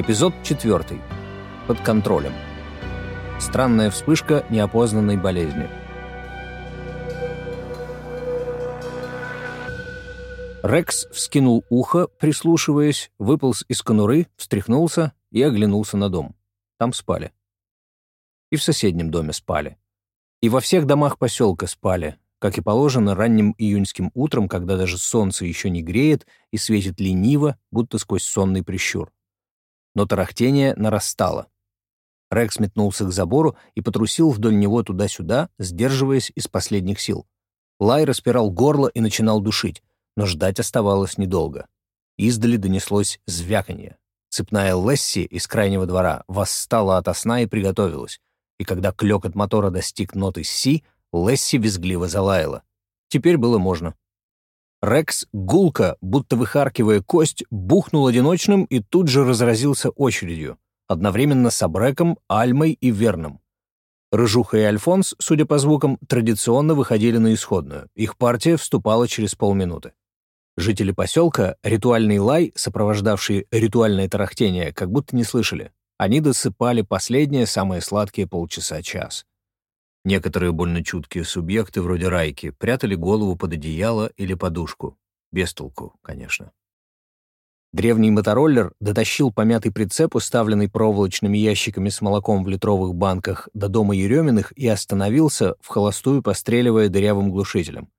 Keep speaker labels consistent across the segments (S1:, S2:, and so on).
S1: Эпизод 4. Под контролем. Странная вспышка неопознанной болезни. Рекс вскинул ухо, прислушиваясь, выполз из конуры, встряхнулся и оглянулся на дом. Там спали. И в соседнем доме спали. И во всех домах поселка спали, как и положено ранним июньским утром, когда даже солнце еще не греет и светит лениво, будто сквозь сонный прищур но тарахтение нарастало. Рекс метнулся к забору и потрусил вдоль него туда-сюда, сдерживаясь из последних сил. Лай распирал горло и начинал душить, но ждать оставалось недолго. Издали донеслось звяканье. Цепная Лесси из крайнего двора восстала ото сна и приготовилась, и когда клёкот мотора достиг ноты «Си», Лесси визгливо залаяла. Теперь было можно. Рекс гулко, будто выхаркивая кость, бухнул одиночным и тут же разразился очередью, одновременно с Абреком, Альмой и Верном. Рыжуха и Альфонс, судя по звукам, традиционно выходили на исходную. Их партия вступала через полминуты. Жители поселка ритуальный лай, сопровождавший ритуальное тарахтение, как будто не слышали. Они досыпали последние, самые сладкие полчаса-час. Некоторые больно чуткие субъекты, вроде Райки, прятали голову под одеяло или подушку. Без толку, конечно. Древний мотороллер дотащил помятый прицеп, уставленный проволочными ящиками с молоком в литровых банках, до дома Ереминых и остановился, в холостую постреливая дырявым глушителем.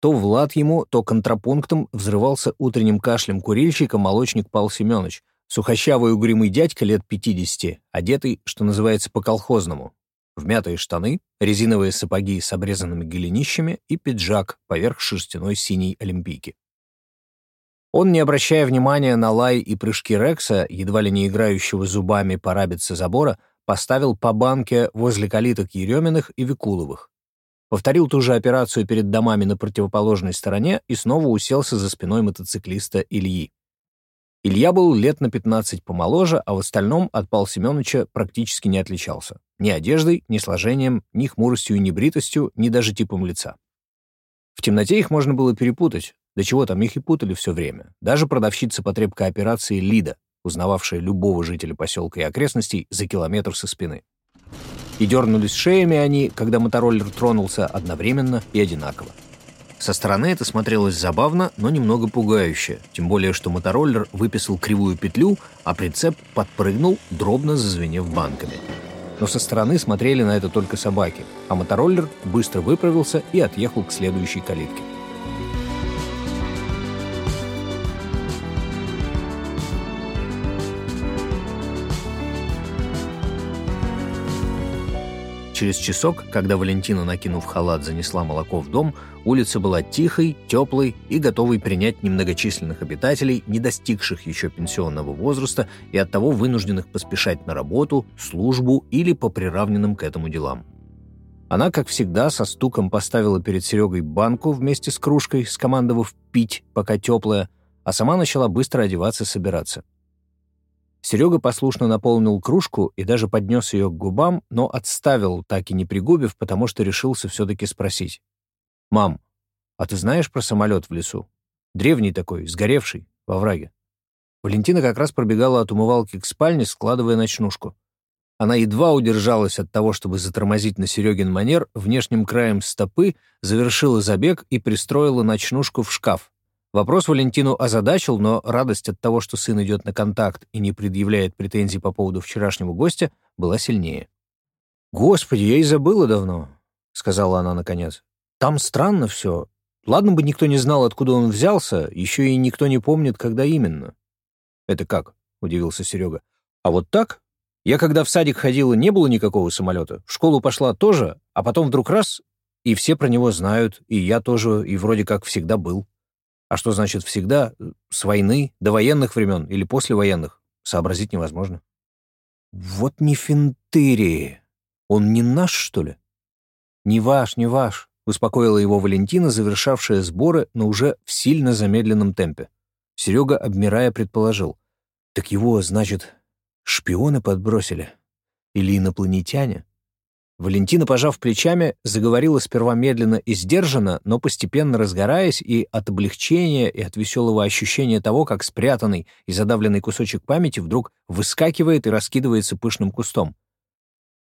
S1: То в лад ему, то контрапунктом взрывался утренним кашлем курильщика молочник Пал Семенович, сухощавый угрюмый дядька лет 50, одетый, что называется, по-колхозному, в мятые штаны, резиновые сапоги с обрезанными голенищами и пиджак поверх шерстяной синей олимпийки. Он, не обращая внимания на лай и прыжки Рекса, едва ли не играющего зубами по рабице забора, поставил по банке возле калиток Ереминых и Викуловых. Повторил ту же операцию перед домами на противоположной стороне и снова уселся за спиной мотоциклиста Ильи. Илья был лет на 15 помоложе, а в остальном от Пал Семеновича практически не отличался. Ни одеждой, ни сложением, ни хмуростью и небритостью, ни даже типом лица. В темноте их можно было перепутать, до чего там их и путали все время. Даже продавщица потреб кооперации Лида, узнававшая любого жителя поселка и окрестностей за километр со спины. И дернулись шеями они, когда мотороллер тронулся одновременно и одинаково. Со стороны это смотрелось забавно, но немного пугающе, тем более что мотороллер выписал кривую петлю, а прицеп подпрыгнул, дробно зазвенев банками. Но со стороны смотрели на это только собаки, а мотороллер быстро выправился и отъехал к следующей калитке. Через часок, когда Валентина, накинув халат, занесла молоко в дом, улица была тихой, теплой и готовой принять немногочисленных обитателей, не достигших еще пенсионного возраста и оттого вынужденных поспешать на работу, службу или по приравненным к этому делам. Она, как всегда, со стуком поставила перед Серегой банку вместе с кружкой, скомандовав «пить, пока теплая», а сама начала быстро одеваться и собираться. Серега послушно наполнил кружку и даже поднес ее к губам, но отставил, так и не пригубив, потому что решился все-таки спросить. «Мам, а ты знаешь про самолет в лесу? Древний такой, сгоревший, во враге». Валентина как раз пробегала от умывалки к спальне, складывая ночнушку. Она едва удержалась от того, чтобы затормозить на Серегин манер, внешним краем стопы завершила забег и пристроила ночнушку в шкаф, Вопрос Валентину озадачил, но радость от того, что сын идет на контакт и не предъявляет претензий по поводу вчерашнего гостя, была сильнее. «Господи, я и забыла давно», — сказала она наконец. «Там странно все. Ладно бы никто не знал, откуда он взялся, еще и никто не помнит, когда именно». «Это как?» — удивился Серега. «А вот так? Я когда в садик ходила, не было никакого самолета. В школу пошла тоже, а потом вдруг раз, и все про него знают, и я тоже, и вроде как всегда был». А что значит всегда? С войны, до военных времен или после военных? Сообразить невозможно. Вот не финтыри. Он не наш, что ли? Не ваш, не ваш, успокоила его Валентина, завершавшая сборы, но уже в сильно замедленном темпе. Серега, обмирая, предположил. Так его, значит, шпионы подбросили? Или инопланетяне? Валентина, пожав плечами, заговорила сперва медленно и сдержанно, но постепенно разгораясь и от облегчения, и от веселого ощущения того, как спрятанный и задавленный кусочек памяти вдруг выскакивает и раскидывается пышным кустом.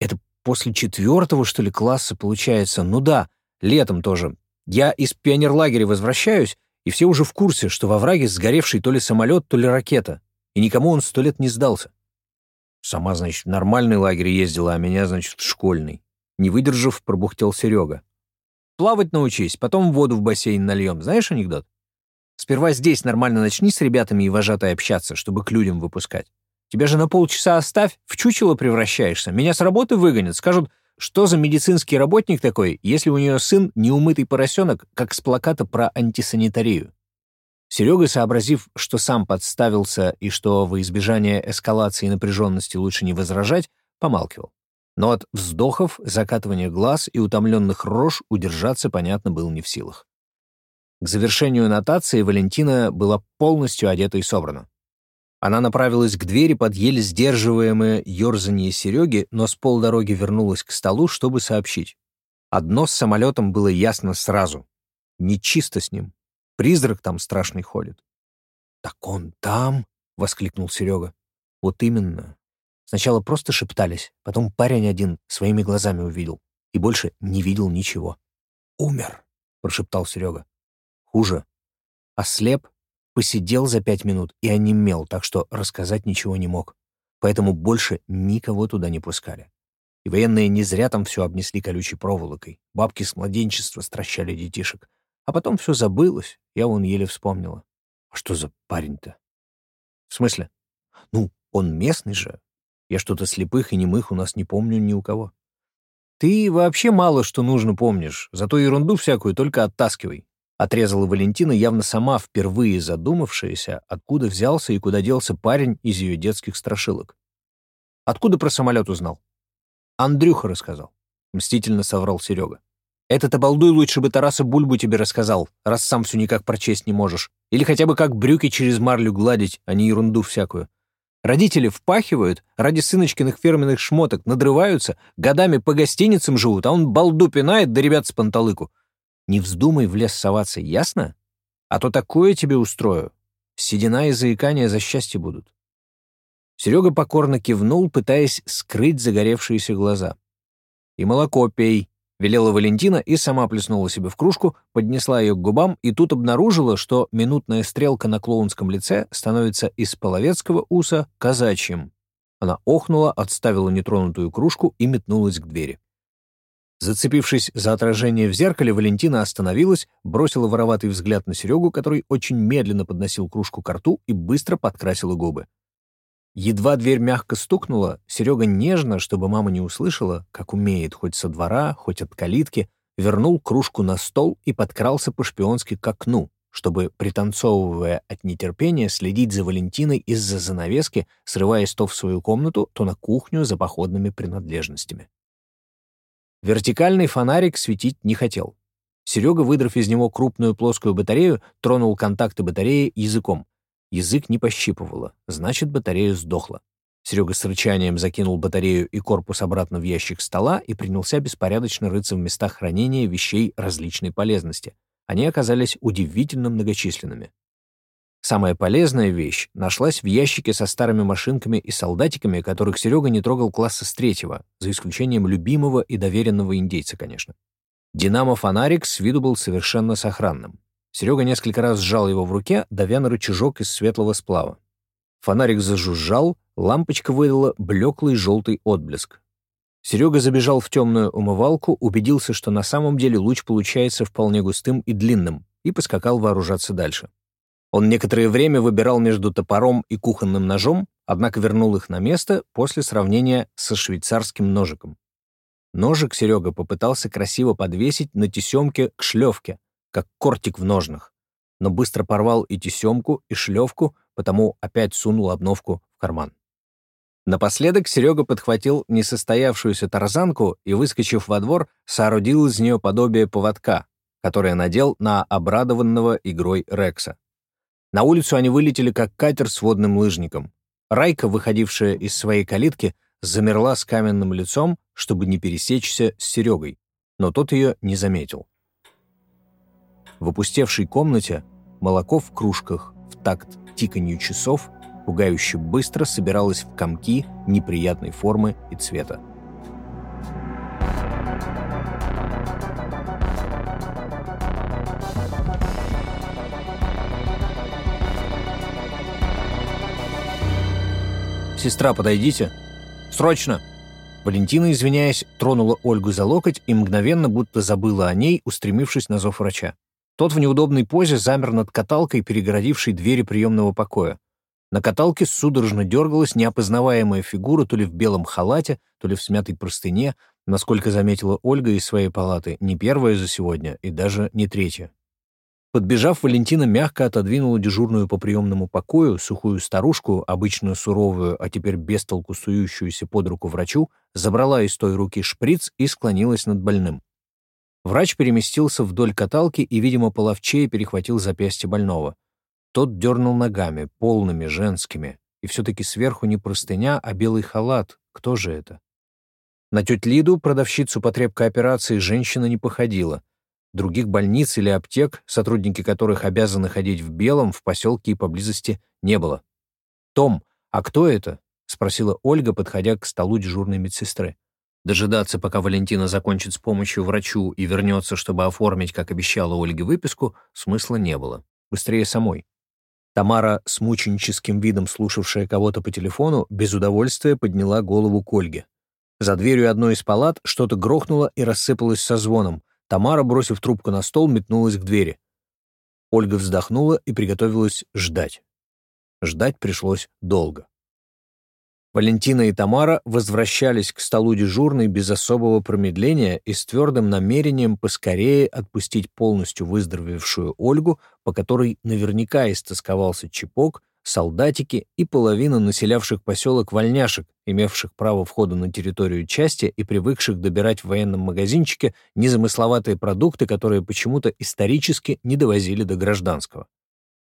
S1: «Это после четвертого, что ли, класса получается? Ну да, летом тоже. Я из пионерлагеря возвращаюсь, и все уже в курсе, что во враге сгоревший то ли самолет, то ли ракета, и никому он сто лет не сдался. Сама, значит, в нормальный лагерь ездила, а меня, значит, в школьный. Не выдержав, пробухтел Серега. Плавать научись, потом воду в бассейн нальем. Знаешь анекдот? Сперва здесь нормально начни с ребятами и вожатой общаться, чтобы к людям выпускать. Тебя же на полчаса оставь, в чучело превращаешься. Меня с работы выгонят, скажут, что за медицинский работник такой, если у нее сын неумытый поросенок, как с плаката про антисанитарию. Серега, сообразив, что сам подставился и что во избежание эскалации напряженности лучше не возражать, помалкивал. Но от вздохов, закатывания глаз и утомленных рож удержаться, понятно, был не в силах. К завершению нотации Валентина была полностью одета и собрана. Она направилась к двери под еле сдерживаемое ерзание Сереги, но с полдороги вернулась к столу, чтобы сообщить. Одно с самолетом было ясно сразу. Нечисто с ним. Призрак там страшный ходит. «Так он там?» — воскликнул Серега. «Вот именно. Сначала просто шептались, потом парень один своими глазами увидел и больше не видел ничего. «Умер», — прошептал Серега. «Хуже. Ослеп, посидел за пять минут и онемел, так что рассказать ничего не мог. Поэтому больше никого туда не пускали. И военные не зря там все обнесли колючей проволокой. Бабки с младенчества стращали детишек. А потом все забылось, я вон еле вспомнила. А что за парень-то? В смысле? Ну, он местный же. Я что-то слепых и немых у нас не помню ни у кого. Ты вообще мало что нужно помнишь, зато ерунду всякую только оттаскивай. Отрезала Валентина, явно сама впервые задумавшаяся, откуда взялся и куда делся парень из ее детских страшилок. Откуда про самолет узнал? Андрюха рассказал. Мстительно соврал Серега. Этот обалдуй лучше бы Тараса Бульбу тебе рассказал, раз сам все никак прочесть не можешь. Или хотя бы как брюки через марлю гладить, а не ерунду всякую. Родители впахивают, ради сыночкиных фирменных шмоток надрываются, годами по гостиницам живут, а он балду пинает, да ребят с панталыку. Не вздумай в лес соваться, ясно? А то такое тебе устрою. Седина и заикания за счастье будут. Серега покорно кивнул, пытаясь скрыть загоревшиеся глаза. «И молоко пей», Велела Валентина и сама плеснула себе в кружку, поднесла ее к губам и тут обнаружила, что минутная стрелка на клоунском лице становится из половецкого уса казачьим. Она охнула, отставила нетронутую кружку и метнулась к двери. Зацепившись за отражение в зеркале, Валентина остановилась, бросила вороватый взгляд на Серегу, который очень медленно подносил кружку к рту и быстро подкрасила губы. Едва дверь мягко стукнула, Серега нежно, чтобы мама не услышала, как умеет, хоть со двора, хоть от калитки, вернул кружку на стол и подкрался по-шпионски к окну, чтобы, пританцовывая от нетерпения, следить за Валентиной из-за занавески, срываясь то в свою комнату, то на кухню за походными принадлежностями. Вертикальный фонарик светить не хотел. Серега, выдрав из него крупную плоскую батарею, тронул контакты батареи языком. Язык не пощипывало, значит, батарея сдохла. Серега с рычанием закинул батарею и корпус обратно в ящик стола и принялся беспорядочно рыться в местах хранения вещей различной полезности. Они оказались удивительно многочисленными. Самая полезная вещь нашлась в ящике со старыми машинками и солдатиками, которых Серега не трогал класса с третьего, за исключением любимого и доверенного индейца, конечно. Динамо-фонарик с виду был совершенно сохранным. Серега несколько раз сжал его в руке, давя на рычажок из светлого сплава. Фонарик зажужжал, лампочка выдала блеклый желтый отблеск. Серега забежал в темную умывалку, убедился, что на самом деле луч получается вполне густым и длинным, и поскакал вооружаться дальше. Он некоторое время выбирал между топором и кухонным ножом, однако вернул их на место после сравнения со швейцарским ножиком. Ножик Серега попытался красиво подвесить на тесемке к шлевке, как кортик в ножнах, но быстро порвал и тесемку, и шлевку, потому опять сунул обновку в карман. Напоследок Серега подхватил несостоявшуюся тарзанку и, выскочив во двор, соорудил из нее подобие поводка, которое надел на обрадованного игрой Рекса. На улицу они вылетели, как катер с водным лыжником. Райка, выходившая из своей калитки, замерла с каменным лицом, чтобы не пересечься с Серегой, но тот ее не заметил. В опустевшей комнате молоко в кружках в такт тиканью часов пугающе быстро собиралось в комки неприятной формы и цвета. «Сестра, подойдите!» «Срочно!» Валентина, извиняясь, тронула Ольгу за локоть и мгновенно будто забыла о ней, устремившись на зов врача. Тот в неудобной позе замер над каталкой, перегородившей двери приемного покоя. На каталке судорожно дергалась неопознаваемая фигура то ли в белом халате, то ли в смятой простыне, насколько заметила Ольга из своей палаты, не первая за сегодня и даже не третья. Подбежав, Валентина мягко отодвинула дежурную по приемному покою, сухую старушку, обычную суровую, а теперь бестолку сующуюся под руку врачу, забрала из той руки шприц и склонилась над больным. Врач переместился вдоль каталки и, видимо, половчее перехватил запястье больного. Тот дернул ногами, полными, женскими, и все-таки сверху не простыня, а белый халат. Кто же это? На тетю Лиду, продавщицу потребка операции, женщина не походила — Других больниц или аптек, сотрудники которых обязаны ходить в белом, в поселке и поблизости не было. «Том, а кто это?» — спросила Ольга, подходя к столу дежурной медсестры. Дожидаться, пока Валентина закончит с помощью врачу и вернется, чтобы оформить, как обещала Ольге, выписку, смысла не было. Быстрее самой. Тамара, с мученическим видом слушавшая кого-то по телефону, без удовольствия подняла голову к Ольге. За дверью одной из палат что-то грохнуло и рассыпалось со звоном — Тамара, бросив трубку на стол, метнулась к двери. Ольга вздохнула и приготовилась ждать. Ждать пришлось долго. Валентина и Тамара возвращались к столу дежурной без особого промедления и с твердым намерением поскорее отпустить полностью выздоровевшую Ольгу, по которой наверняка истосковался чепок, солдатики и половина населявших поселок вольняшек, имевших право входа на территорию части и привыкших добирать в военном магазинчике незамысловатые продукты, которые почему-то исторически не довозили до гражданского.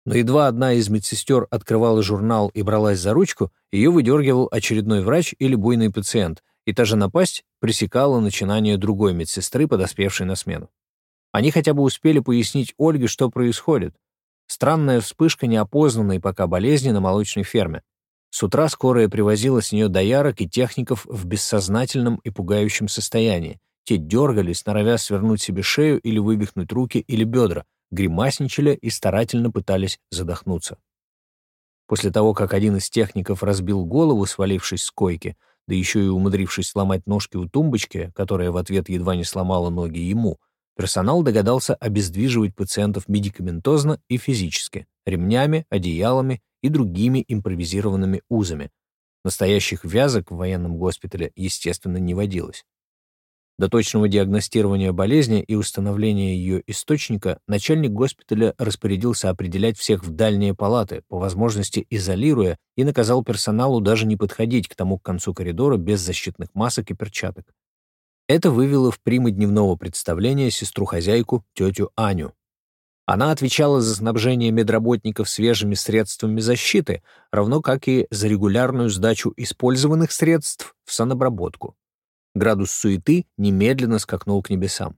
S1: Но едва одна из медсестер открывала журнал и бралась за ручку, ее выдергивал очередной врач или буйный пациент, и та же напасть пресекала начинание другой медсестры, подоспевшей на смену. Они хотя бы успели пояснить Ольге, что происходит, Странная вспышка неопознанной пока болезни на молочной ферме. С утра скорая привозила с нее доярок и техников в бессознательном и пугающем состоянии. Те дергались, норовя свернуть себе шею или вывихнуть руки или бедра, гримасничали и старательно пытались задохнуться. После того, как один из техников разбил голову, свалившись с койки, да еще и умудрившись сломать ножки у тумбочки, которая в ответ едва не сломала ноги ему, Персонал догадался обездвиживать пациентов медикаментозно и физически, ремнями, одеялами и другими импровизированными узами. Настоящих вязок в военном госпитале, естественно, не водилось. До точного диагностирования болезни и установления ее источника начальник госпиталя распорядился определять всех в дальние палаты, по возможности изолируя, и наказал персоналу даже не подходить к тому концу коридора без защитных масок и перчаток. Это вывело в примы дневного представления сестру-хозяйку, тетю Аню. Она отвечала за снабжение медработников свежими средствами защиты, равно как и за регулярную сдачу использованных средств в санобработку. Градус суеты немедленно скакнул к небесам.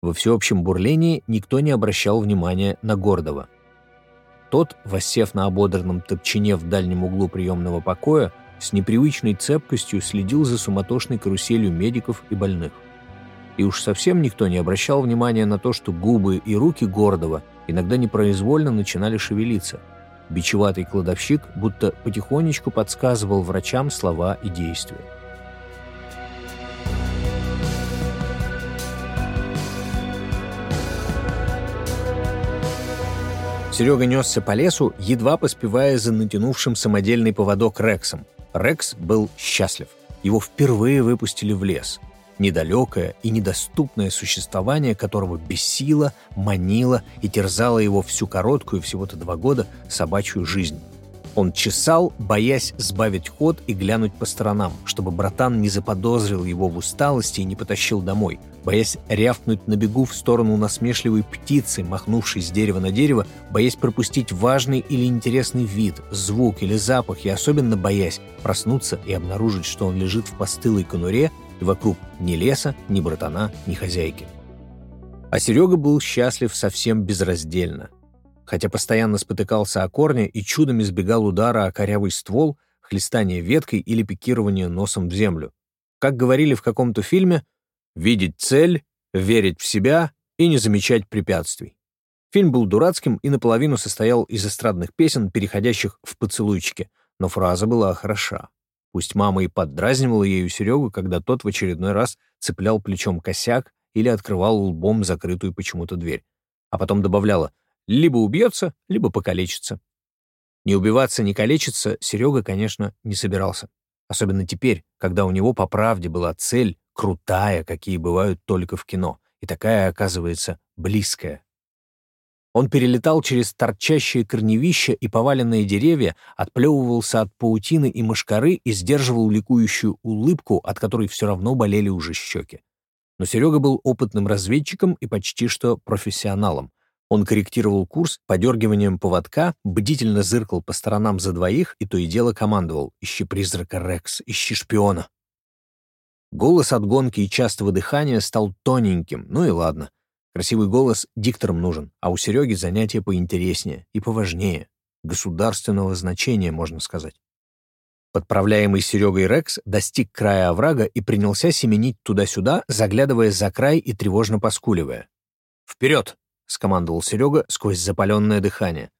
S1: Во всеобщем бурлении никто не обращал внимания на Гордова. Тот, воссев на ободранном топчине в дальнем углу приемного покоя, с непривычной цепкостью следил за суматошной каруселью медиков и больных. И уж совсем никто не обращал внимания на то, что губы и руки Гордова иногда непроизвольно начинали шевелиться. Бичеватый кладовщик будто потихонечку подсказывал врачам слова и действия. Серега несся по лесу, едва поспевая за натянувшим самодельный поводок Рексом. Рекс был счастлив. Его впервые выпустили в лес. Недалекое и недоступное существование которого бесило, манило и терзало его всю короткую, всего-то два года, собачью жизнь. Он чесал, боясь сбавить ход и глянуть по сторонам, чтобы братан не заподозрил его в усталости и не потащил домой, боясь рявкнуть на бегу в сторону насмешливой птицы, махнувшей с дерева на дерево, боясь пропустить важный или интересный вид, звук или запах, и особенно боясь проснуться и обнаружить, что он лежит в постылой конуре, и вокруг ни леса, ни братана, ни хозяйки. А Серега был счастлив совсем безраздельно хотя постоянно спотыкался о корне и чудом избегал удара о корявый ствол, хлестания веткой или пикирования носом в землю. Как говорили в каком-то фильме, видеть цель, верить в себя и не замечать препятствий. Фильм был дурацким и наполовину состоял из эстрадных песен, переходящих в поцелуйчики, но фраза была хороша. Пусть мама и поддразнивала ею Серегу, когда тот в очередной раз цеплял плечом косяк или открывал лбом закрытую почему-то дверь. А потом добавляла — либо убьется, либо покалечится. Не убиваться, не калечиться Серега, конечно, не собирался. Особенно теперь, когда у него по правде была цель крутая, какие бывают только в кино, и такая, оказывается, близкая. Он перелетал через торчащие корневища и поваленные деревья, отплевывался от паутины и мошкары и сдерживал ликующую улыбку, от которой все равно болели уже щеки. Но Серега был опытным разведчиком и почти что профессионалом, он корректировал курс подергиванием поводка, бдительно зыркал по сторонам за двоих и то и дело командовал «Ищи призрака, Рекс, ищи шпиона». Голос от гонки и частого дыхания стал тоненьким, ну и ладно. Красивый голос дикторам нужен, а у Сереги занятия поинтереснее и поважнее. Государственного значения, можно сказать. Подправляемый Серегой Рекс достиг края оврага и принялся семенить туда-сюда, заглядывая за край и тревожно поскуливая. «Вперед!» — скомандовал Серега сквозь запаленное дыхание.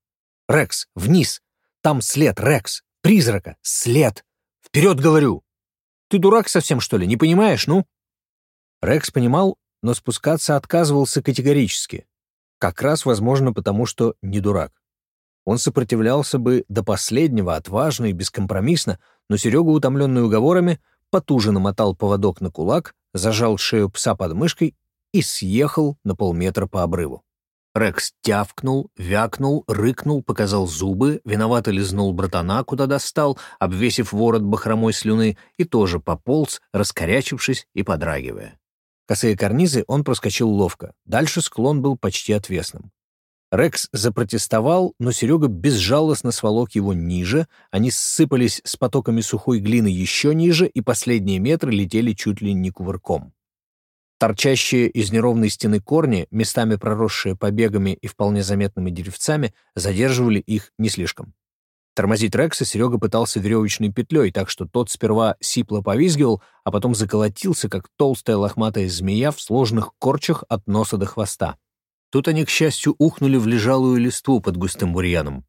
S1: «Рекс, вниз! Там след, Рекс! Призрака! След! Вперед, говорю! Ты дурак совсем, что ли, не понимаешь, ну?» Рекс понимал, но спускаться отказывался категорически. Как раз, возможно, потому что не дурак. Он сопротивлялся бы до последнего, отважно и бескомпромиссно, но Серега, утомленный уговорами, потуже намотал поводок на кулак, зажал шею пса под мышкой и съехал на полметра по обрыву. Рекс тявкнул, вякнул, рыкнул, показал зубы, виновато лизнул братана, куда достал, обвесив ворот бахромой слюны, и тоже пополз, раскорячившись и подрагивая. Косые карнизы он проскочил ловко, дальше склон был почти отвесным. Рекс запротестовал, но Серега безжалостно сволок его ниже, они ссыпались с потоками сухой глины еще ниже, и последние метры летели чуть ли не кувырком. Торчащие из неровной стены корни, местами проросшие побегами и вполне заметными деревцами, задерживали их не слишком. Тормозить Рекса Серега пытался веревочной петлей, так что тот сперва сипло повизгивал, а потом заколотился, как толстая лохматая змея в сложных корчах от носа до хвоста. Тут они, к счастью, ухнули в лежалую листву под густым бурьяном.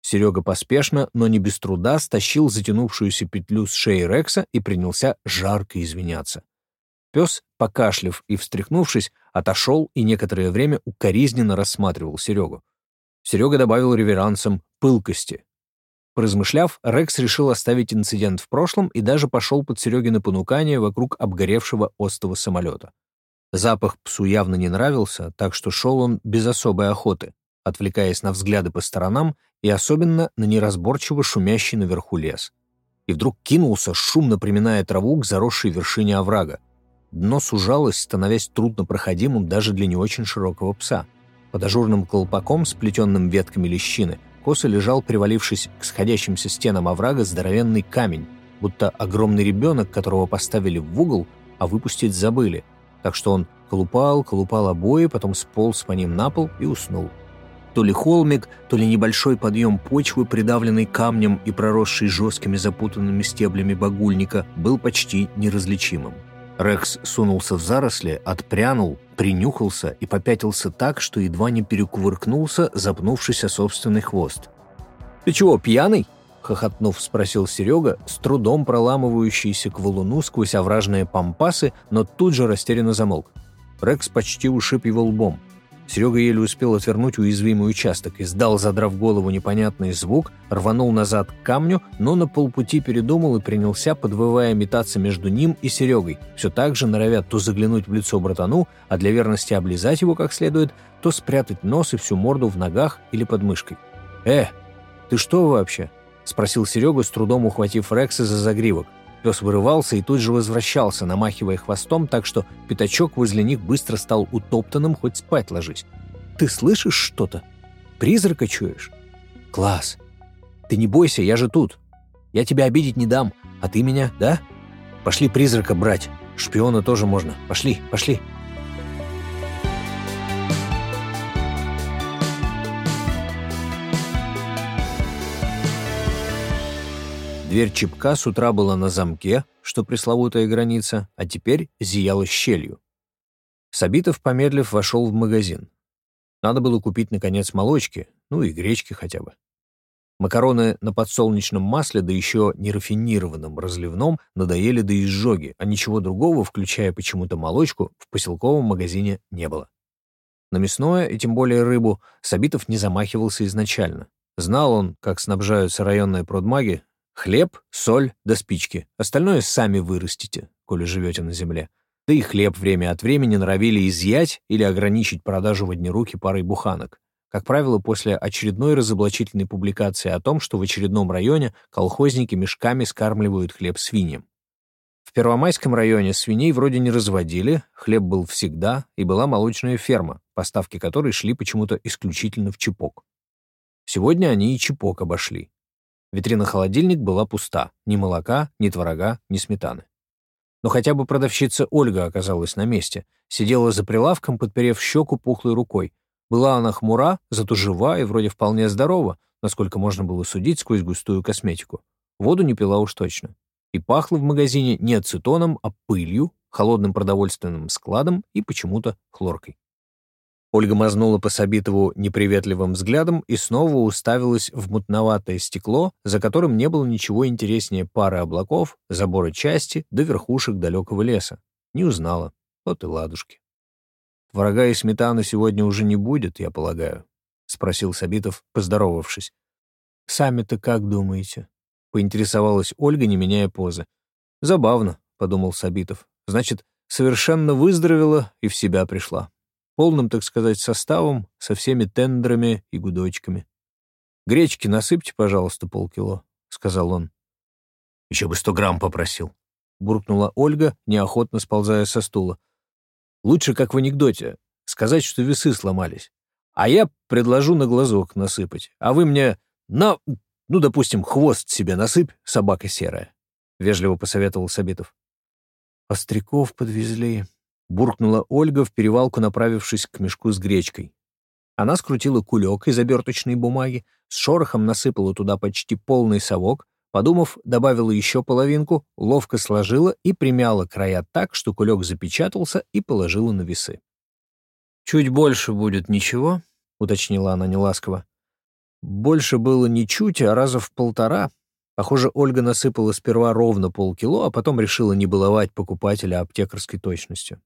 S1: Серега поспешно, но не без труда, стащил затянувшуюся петлю с шеи Рекса и принялся жарко извиняться. Пес, покашлив и встряхнувшись, отошел и некоторое время укоризненно рассматривал Серегу. Серега добавил реверансом пылкости. Поразмышляв, Рекс решил оставить инцидент в прошлом и даже пошел под Серегино понукание вокруг обгоревшего остого самолета. Запах псу явно не нравился, так что шел он без особой охоты, отвлекаясь на взгляды по сторонам и особенно на неразборчиво шумящий наверху лес. И вдруг кинулся, шумно приминая траву к заросшей вершине оврага. Дно сужалось, становясь труднопроходимым даже для не очень широкого пса. Под ажурным колпаком, сплетенным ветками лещины, косо лежал, привалившись к сходящимся стенам оврага, здоровенный камень, будто огромный ребенок, которого поставили в угол, а выпустить забыли. Так что он колупал, колупал обои, потом сполз по ним на пол и уснул. То ли холмик, то ли небольшой подъем почвы, придавленный камнем и проросший жесткими запутанными стеблями багульника, был почти неразличимым. Рекс сунулся в заросли, отпрянул, принюхался и попятился так, что едва не перекувыркнулся, запнувшись о собственный хвост. «Ты чего, пьяный?» — хохотнув, спросил Серега, с трудом проламывающийся к валуну сквозь овражные пампасы, но тут же растерянно замолк. Рекс почти ушиб его лбом. Серега еле успел отвернуть уязвимый участок, издал, задрав голову, непонятный звук, рванул назад к камню, но на полпути передумал и принялся, подвывая метаться между ним и Серегой, все так же норовя то заглянуть в лицо братану, а для верности облизать его как следует, то спрятать нос и всю морду в ногах или под мышкой. «Э, ты что вообще?» спросил Серега, с трудом ухватив Рекса за загривок. Пес вырывался и тут же возвращался, намахивая хвостом, так что пятачок возле них быстро стал утоптанным, хоть спать ложись. «Ты слышишь что-то? Призрака чуешь?» «Класс! Ты не бойся, я же тут. Я тебя обидеть не дам, а ты меня, да? Пошли призрака брать. Шпиона тоже можно. Пошли, пошли!» Дверь чипка с утра была на замке, что пресловутая граница, а теперь зияла щелью. Сабитов, помедлив, вошел в магазин. Надо было купить, наконец, молочки, ну и гречки хотя бы. Макароны на подсолнечном масле, да еще нерафинированном разливном, надоели до изжоги, а ничего другого, включая почему-то молочку, в поселковом магазине не было. На мясное, и тем более рыбу, Сабитов не замахивался изначально. Знал он, как снабжаются районные продмаги, Хлеб, соль да спички. Остальное сами вырастите, коли живете на земле. Да и хлеб время от времени норовили изъять или ограничить продажу в одни руки парой буханок. Как правило, после очередной разоблачительной публикации о том, что в очередном районе колхозники мешками скармливают хлеб свиньям. В Первомайском районе свиней вроде не разводили, хлеб был всегда, и была молочная ферма, поставки которой шли почему-то исключительно в Чепок. Сегодня они и Чепок обошли. Витрина-холодильник была пуста. Ни молока, ни творога, ни сметаны. Но хотя бы продавщица Ольга оказалась на месте. Сидела за прилавком, подперев щеку пухлой рукой. Была она хмура, зато жива и вроде вполне здорова, насколько можно было судить сквозь густую косметику. Воду не пила уж точно. И пахло в магазине не ацетоном, а пылью, холодным продовольственным складом и почему-то хлоркой. Ольга мазнула по Сабитову неприветливым взглядом и снова уставилась в мутноватое стекло, за которым не было ничего интереснее пары облаков, забора части до верхушек далекого леса. Не узнала. Вот и ладушки. «Врага и сметаны сегодня уже не будет, я полагаю», — спросил Сабитов, поздоровавшись. «Сами-то как думаете?» — поинтересовалась Ольга, не меняя позы. «Забавно», — подумал Сабитов. «Значит, совершенно выздоровела и в себя пришла» полным, так сказать, составом, со всеми тендерами и гудочками. «Гречки насыпьте, пожалуйста, полкило», — сказал он. «Еще бы сто грамм попросил», — буркнула Ольга, неохотно сползая со стула. «Лучше, как в анекдоте, сказать, что весы сломались. А я предложу на глазок насыпать, а вы мне на, ну, допустим, хвост себе насыпь, собака серая», — вежливо посоветовал Сабитов. «Остряков подвезли», буркнула Ольга в перевалку, направившись к мешку с гречкой. Она скрутила кулек из оберточной бумаги, с шорохом насыпала туда почти полный совок, подумав, добавила еще половинку, ловко сложила и примяла края так, что кулек запечатался и положила на весы. «Чуть больше будет ничего», — уточнила она неласково. Больше было не чуть, а раза в полтора. Похоже, Ольга насыпала сперва ровно полкило, а потом решила не баловать покупателя аптекарской точностью.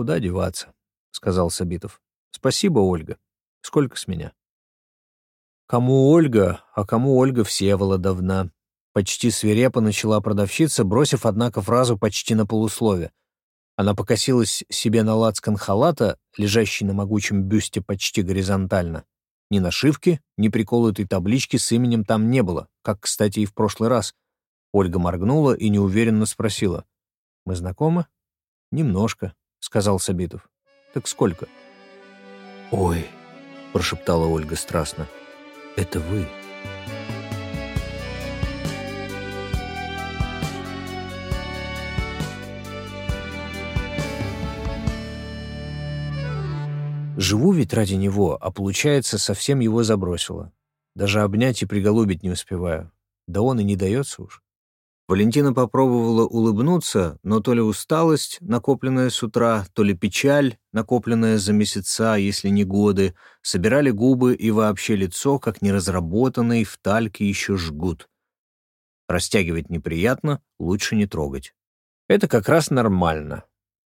S1: «Куда деваться?» — сказал Сабитов. «Спасибо, Ольга. Сколько с меня?» «Кому Ольга, а кому Ольга Всеволодовна?» Почти свирепо начала продавщица, бросив, однако, фразу почти на полуслове. Она покосилась себе на лацкан халата, лежащий на могучем бюсте почти горизонтально. Ни нашивки, ни приколотой таблички с именем там не было, как, кстати, и в прошлый раз. Ольга моргнула и неуверенно спросила. «Мы знакомы?» «Немножко», — сказал Сабитов. «Так сколько?» «Ой», — прошептала Ольга страстно, — «это вы». Живу ведь ради него, а получается, совсем его забросило. Даже обнять и приголубить не успеваю. Да он и не дается уж. Валентина попробовала улыбнуться, но то ли усталость, накопленная с утра, то ли печаль, накопленная за месяца, если не годы, собирали губы и вообще лицо, как неразработанный в тальке еще жгут. Растягивать неприятно, лучше не трогать. Это как раз нормально.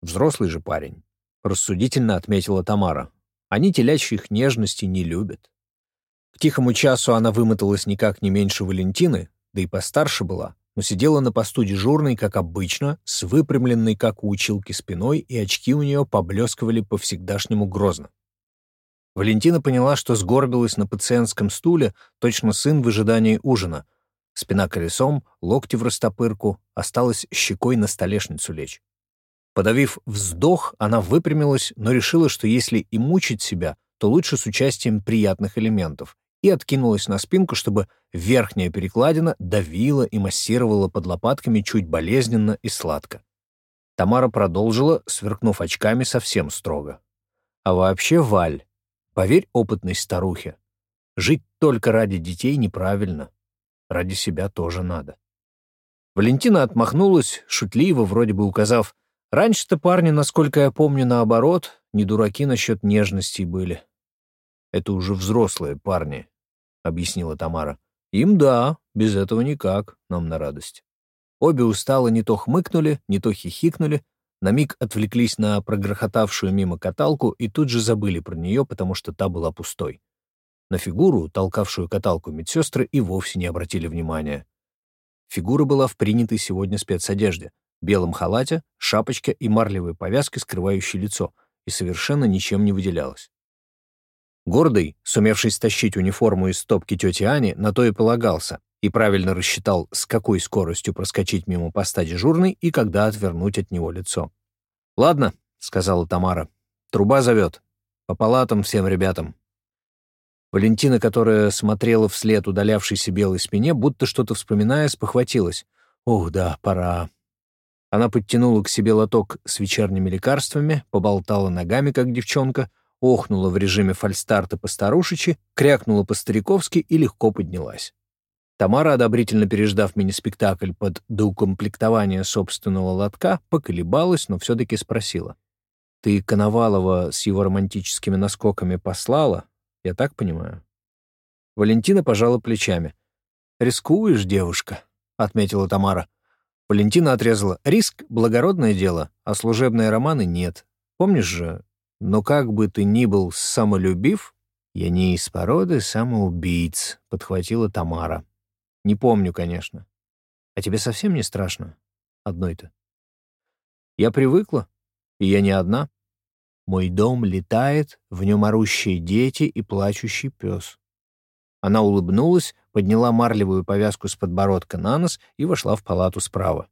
S1: Взрослый же парень. Рассудительно отметила Тамара. Они телячьих нежностей не любят. К тихому часу она вымоталась никак не меньше Валентины, да и постарше была, но сидела на посту дежурной, как обычно, с выпрямленной, как у училки, спиной, и очки у нее поблескивали по-всегдашнему грозно. Валентина поняла, что сгорбилась на пациентском стуле, точно сын в ожидании ужина. Спина колесом, локти в растопырку, осталось щекой на столешницу лечь. Подавив вздох, она выпрямилась, но решила, что если и мучить себя, то лучше с участием приятных элементов, и откинулась на спинку, чтобы верхняя перекладина давила и массировала под лопатками чуть болезненно и сладко. Тамара продолжила, сверкнув очками совсем строго. «А вообще, Валь, поверь опытной старухе, жить только ради детей неправильно. Ради себя тоже надо». Валентина отмахнулась, шутливо, вроде бы указав, «Раньше-то парни, насколько я помню, наоборот, не дураки насчет нежностей были. Это уже взрослые парни», — объяснила Тамара. «Им да, без этого никак, нам на радость». Обе устало не то хмыкнули, не то хихикнули, на миг отвлеклись на прогрохотавшую мимо каталку и тут же забыли про нее, потому что та была пустой. На фигуру, толкавшую каталку медсестры, и вовсе не обратили внимания. Фигура была в принятой сегодня спецодежде, белом халате, шапочке и марлевой повязке, скрывающей лицо, и совершенно ничем не выделялась. Гордый, сумевший стащить униформу из стопки тети Ани, на то и полагался, и правильно рассчитал, с какой скоростью проскочить мимо поста дежурной и когда отвернуть от него лицо. «Ладно», — сказала Тамара, — «труба зовет. По палатам всем ребятам». Валентина, которая смотрела вслед удалявшейся белой спине, будто что-то вспоминая, спохватилась. «Ух, да, пора». Она подтянула к себе лоток с вечерними лекарствами, поболтала ногами, как девчонка, охнула в режиме фальстарта по-старушечи, крякнула по-стариковски и легко поднялась. Тамара, одобрительно переждав мини-спектакль под доукомплектование собственного лотка, поколебалась, но все-таки спросила. «Ты Коновалова с его романтическими наскоками послала? Я так понимаю?» Валентина пожала плечами. «Рискуешь, девушка», — отметила Тамара. Валентина отрезала. «Риск — благородное дело, а служебные романы нет. Помнишь же, но как бы ты ни был самолюбив, я не из породы самоубийц», — подхватила Тамара. Не помню, конечно. А тебе совсем не страшно? Одной-то. Я привыкла, и я не одна. Мой дом летает, в нем орущие дети и плачущий пес. Она улыбнулась, подняла марлевую повязку с подбородка на нос и вошла в палату справа.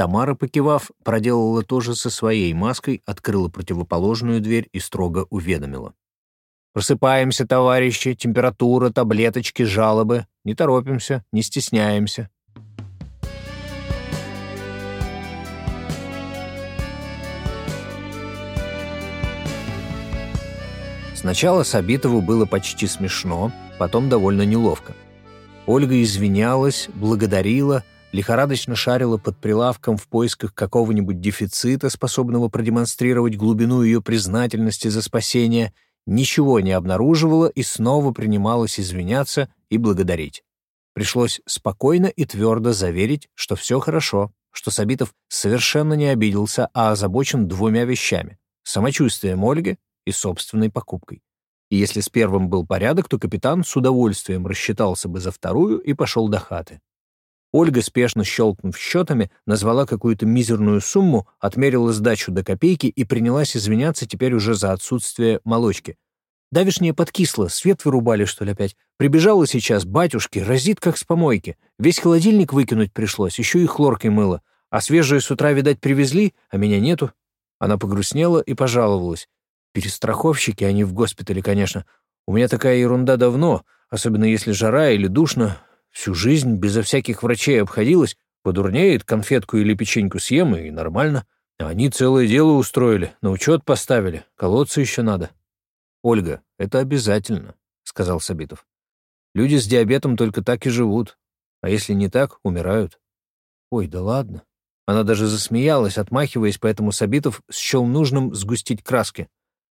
S1: Тамара, покивав, проделала то же со своей маской, открыла противоположную дверь и строго уведомила. Просыпаемся, товарищи, температура, таблеточки, жалобы. Не торопимся, не стесняемся. Сначала Сабитову было почти смешно, потом довольно неловко. Ольга извинялась, благодарила, лихорадочно шарила под прилавком в поисках какого-нибудь дефицита, способного продемонстрировать глубину ее признательности за спасение — ничего не обнаруживала и снова принималась извиняться и благодарить. Пришлось спокойно и твердо заверить, что все хорошо, что Сабитов совершенно не обиделся, а озабочен двумя вещами — самочувствием Ольги и собственной покупкой. И если с первым был порядок, то капитан с удовольствием рассчитался бы за вторую и пошел до хаты. Ольга, спешно щелкнув счетами, назвала какую-то мизерную сумму, отмерила сдачу до копейки и принялась извиняться теперь уже за отсутствие молочки. Давишнее подкисло, свет вырубали, что ли, опять. Прибежала сейчас, батюшки, разит как с помойки. Весь холодильник выкинуть пришлось, еще и хлоркой мыло. А свежее с утра, видать, привезли, а меня нету. Она погрустнела и пожаловалась. Перестраховщики, они в госпитале, конечно. У меня такая ерунда давно, особенно если жара или душно, Всю жизнь безо всяких врачей обходилась, подурнеет, конфетку или печеньку съем, и нормально. Они целое дело устроили, на учет поставили, колоться еще надо. «Ольга, это обязательно», — сказал Сабитов. «Люди с диабетом только так и живут, а если не так, умирают». «Ой, да ладно». Она даже засмеялась, отмахиваясь, поэтому Сабитов счел нужным сгустить краски.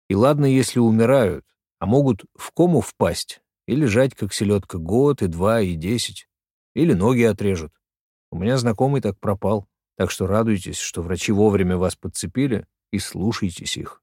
S1: И ладно, если умирают, а могут в кому впасть, и лежать, как селедка, год, и два, и десять. Или ноги отрежут. У меня знакомый так пропал, так что радуйтесь, что врачи вовремя вас подцепили, и слушайтесь их.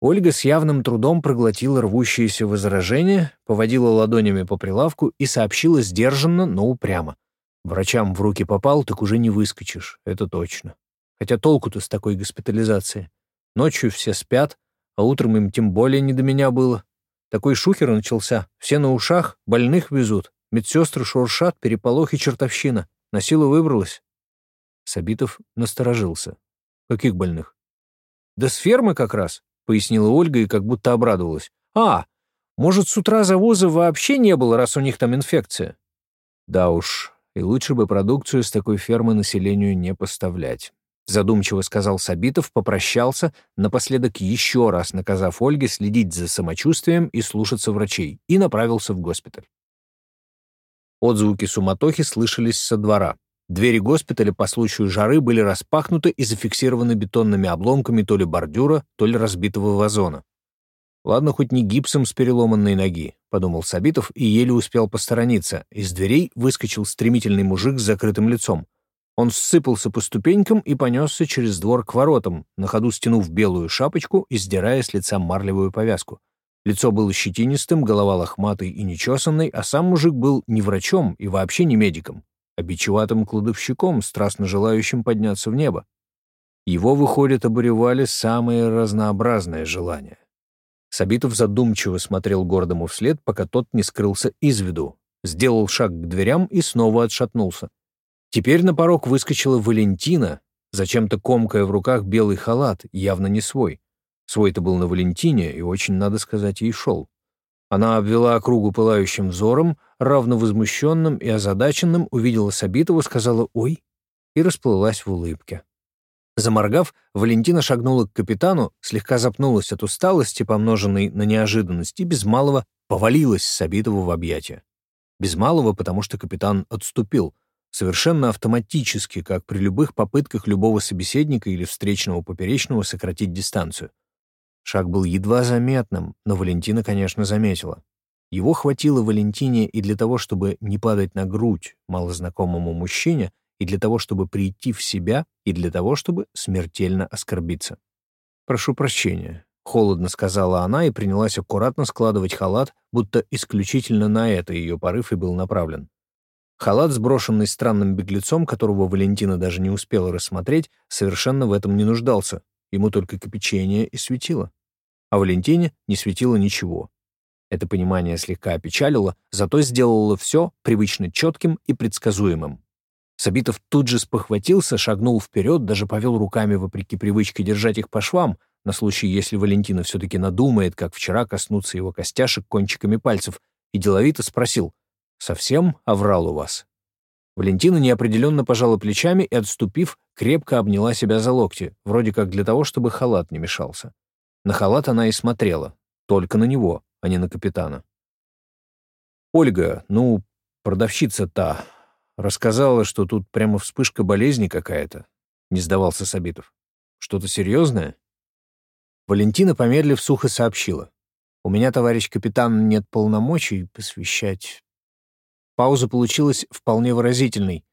S1: Ольга с явным трудом проглотила рвущиеся возражения, поводила ладонями по прилавку и сообщила сдержанно, но упрямо. Врачам в руки попал, так уже не выскочишь, это точно. Хотя толку-то с такой госпитализацией. Ночью все спят, а утром им тем более не до меня было. Такой шухер начался. Все на ушах, больных везут. Медсестры шуршат, переполох и чертовщина. На силу выбралась. Сабитов насторожился. Каких больных? Да с фермы как раз, пояснила Ольга и как будто обрадовалась. А, может, с утра завоза вообще не было, раз у них там инфекция? Да уж, и лучше бы продукцию с такой фермы населению не поставлять. Задумчиво сказал Сабитов, попрощался, напоследок еще раз наказав Ольге следить за самочувствием и слушаться врачей, и направился в госпиталь. Отзвуки суматохи слышались со двора. Двери госпиталя по случаю жары были распахнуты и зафиксированы бетонными обломками то ли бордюра, то ли разбитого вазона. «Ладно, хоть не гипсом с переломанной ноги», — подумал Сабитов и еле успел посторониться. Из дверей выскочил стремительный мужик с закрытым лицом. Он ссыпался по ступенькам и понесся через двор к воротам, на ходу стянув белую шапочку и сдирая с лица марлевую повязку. Лицо было щетинистым, голова лохматой и нечесанной, а сам мужик был не врачом и вообще не медиком, а бичеватым кладовщиком, страстно желающим подняться в небо. Его, выходит, обуревали самые разнообразные желания. Сабитов задумчиво смотрел гордому вслед, пока тот не скрылся из виду, сделал шаг к дверям и снова отшатнулся. Теперь на порог выскочила Валентина, зачем-то комкая в руках белый халат, явно не свой. Свой-то был на Валентине и очень, надо сказать, ей шел. Она обвела округу пылающим взором, равно возмущенным и озадаченным, увидела Сабитова, сказала «Ой!» и расплылась в улыбке. Заморгав, Валентина шагнула к капитану, слегка запнулась от усталости, помноженной на неожиданность, и без малого повалилась Сабитову в объятия. Без малого, потому что капитан отступил, совершенно автоматически, как при любых попытках любого собеседника или встречного поперечного сократить дистанцию. Шаг был едва заметным, но Валентина, конечно, заметила. Его хватило Валентине и для того, чтобы не падать на грудь малознакомому мужчине, и для того, чтобы прийти в себя, и для того, чтобы смертельно оскорбиться. «Прошу прощения», — холодно сказала она и принялась аккуратно складывать халат, будто исключительно на это ее порыв и был направлен. Халат, сброшенный странным беглецом, которого Валентина даже не успела рассмотреть, совершенно в этом не нуждался, ему только кипячение и светило. А Валентине не светило ничего. Это понимание слегка опечалило, зато сделало все привычно четким и предсказуемым. Сабитов тут же спохватился, шагнул вперед, даже повел руками вопреки привычке держать их по швам, на случай, если Валентина все-таки надумает, как вчера, коснуться его костяшек кончиками пальцев, и деловито спросил, «Совсем оврал у вас?» Валентина неопределенно пожала плечами и, отступив, крепко обняла себя за локти, вроде как для того, чтобы халат не мешался. На халат она и смотрела, только на него, а не на капитана. «Ольга, ну, продавщица та, рассказала, что тут прямо вспышка болезни какая-то», — не сдавался Сабитов. «Что-то серьезное?» Валентина, помедлив, сухо сообщила. «У меня, товарищ капитан, нет полномочий посвящать...» Пауза получилась вполне выразительной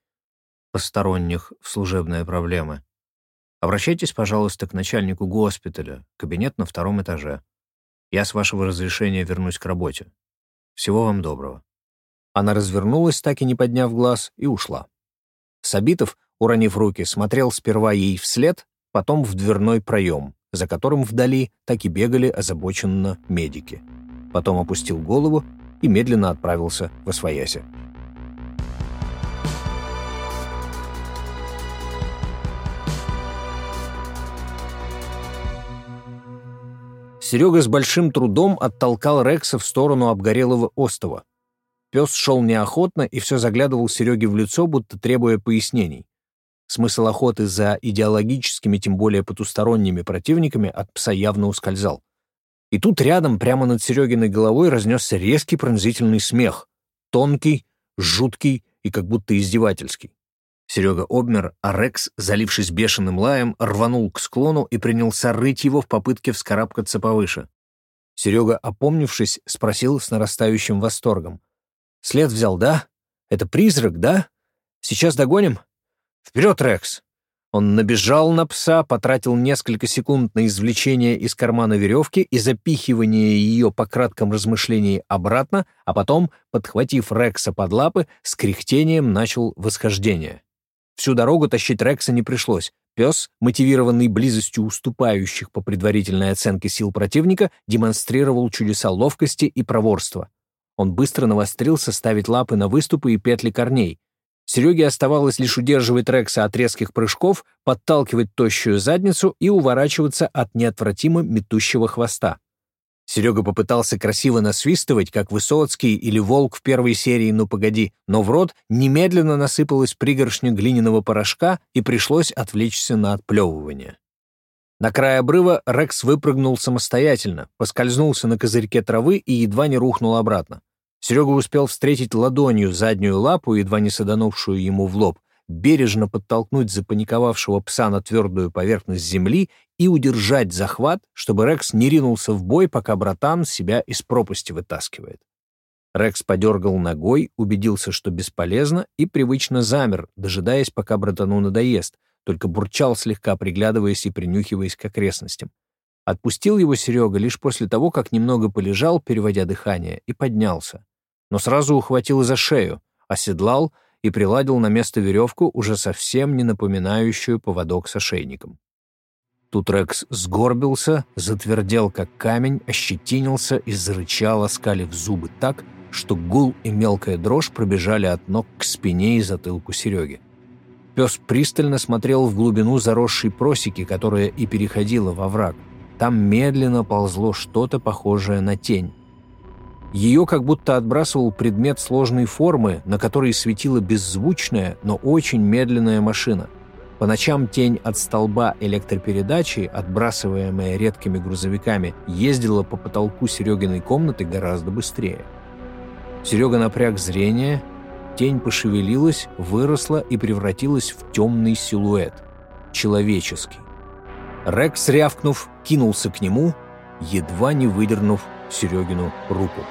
S1: посторонних в служебные проблемы. Обращайтесь, пожалуйста, к начальнику госпиталя, кабинет на втором этаже. Я с вашего разрешения вернусь к работе. Всего вам доброго». Она развернулась, так и не подняв глаз, и ушла. Сабитов, уронив руки, смотрел сперва ей вслед, потом в дверной проем, за которым вдали так и бегали озабоченно медики. Потом опустил голову и медленно отправился в Освояси. Серега с большим трудом оттолкал Рекса в сторону обгорелого остова. Пес шел неохотно и все заглядывал Сереге в лицо, будто требуя пояснений. Смысл охоты за идеологическими, тем более потусторонними противниками от пса явно ускользал. И тут рядом, прямо над Серегиной головой, разнесся резкий пронзительный смех. Тонкий, жуткий и как будто издевательский. Серега обмер, а Рекс, залившись бешеным лаем, рванул к склону и принялся рыть его в попытке вскарабкаться повыше. Серега, опомнившись, спросил с нарастающим восторгом. «След взял, да? Это призрак, да? Сейчас догоним? Вперед, Рекс!» Он набежал на пса, потратил несколько секунд на извлечение из кармана веревки и запихивание ее по кратком размышлении обратно, а потом, подхватив Рекса под лапы, с кряхтением начал восхождение. Всю дорогу тащить Рекса не пришлось. Пес, мотивированный близостью уступающих по предварительной оценке сил противника, демонстрировал чудеса ловкости и проворства. Он быстро навострился ставить лапы на выступы и петли корней. Сереге оставалось лишь удерживать Рекса от резких прыжков, подталкивать тощую задницу и уворачиваться от неотвратимо метущего хвоста. Серега попытался красиво насвистывать, как Высоцкий или Волк в первой серии «Ну погоди», но в рот немедленно насыпалась пригоршня глиняного порошка и пришлось отвлечься на отплевывание. На край обрыва Рекс выпрыгнул самостоятельно, поскользнулся на козырьке травы и едва не рухнул обратно. Серега успел встретить ладонью заднюю лапу, едва не саданувшую ему в лоб, бережно подтолкнуть запаниковавшего пса на твердую поверхность земли и удержать захват, чтобы Рекс не ринулся в бой, пока братан себя из пропасти вытаскивает. Рекс подергал ногой, убедился, что бесполезно, и привычно замер, дожидаясь, пока братану надоест, только бурчал слегка, приглядываясь и принюхиваясь к окрестностям. Отпустил его Серега лишь после того, как немного полежал, переводя дыхание, и поднялся. Но сразу ухватил за шею, оседлал и приладил на место веревку, уже совсем не напоминающую поводок с ошейником. Тут Рекс сгорбился, затвердел как камень, ощетинился и зарычал, оскалив зубы так, что гул и мелкая дрожь пробежали от ног к спине и затылку Сереги. Пес пристально смотрел в глубину заросшей просеки, которая и переходила во враг. Там медленно ползло что-то похожее на тень. Ее как будто отбрасывал предмет сложной формы, на которой светила беззвучная, но очень медленная машина. По ночам тень от столба электропередачи, отбрасываемая редкими грузовиками, ездила по потолку Серегиной комнаты гораздо быстрее. Серега напряг зрение, тень пошевелилась, выросла и превратилась в темный силуэт. Человеческий. Рекс, рявкнув, кинулся к нему, едва не выдернув Серегину руку.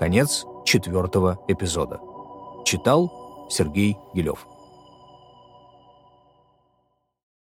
S1: Конец четвертого эпизода. Читал Сергей Гелев.